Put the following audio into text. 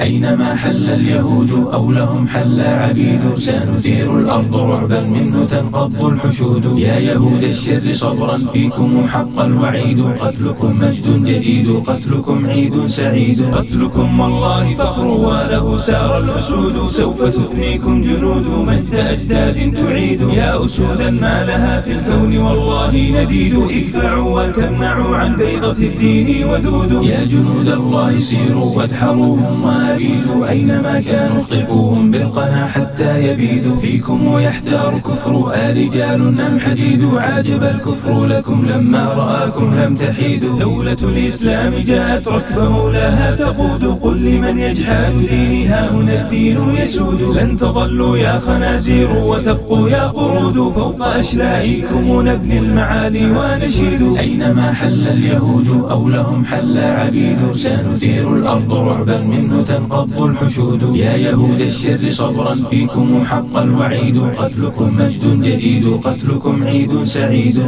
أينما حل اليهود أو لهم حل عبيد سنثير الأرض رعبا منه تنقض الحشود. يا يهود الشر صبرا فيكم حق الوعيد. قتلكم مجد جديد قتلكم عيد سعيد. قتلكم والله فخر وله سار الأسود. سوف تثنيكم جنود مجد أجداد تعيد. يا أسودا ما لها في الكون والله نديد. ادفعوا وتمنعوا عن بيضة الدين وذود. يا جنود الله سيروا وادحروهم أبيد أينما كانوا اخطفوهم بالقنا حتى يبيدوا فيكم ويحتار كفر آرجال أم حديد عاجب الكفر لكم لما رآكم لم تحيدوا دولة الإسلام جاءت ركبه لها تقود قل لمن يجحد دينها هنا الدين يسود لن تظلوا يا خنازير وتبقوا يا قرود فوق أشلائكم نبني المعالي ونشيد أينما حل اليهود أو لهم حل عبيد سنثير الأرض رعبا منه تنقض الحشود. يا يهود الشر صبرا فيكم حق الوعيد. قتلكم مجد جديد قتلكم عيد سعيد.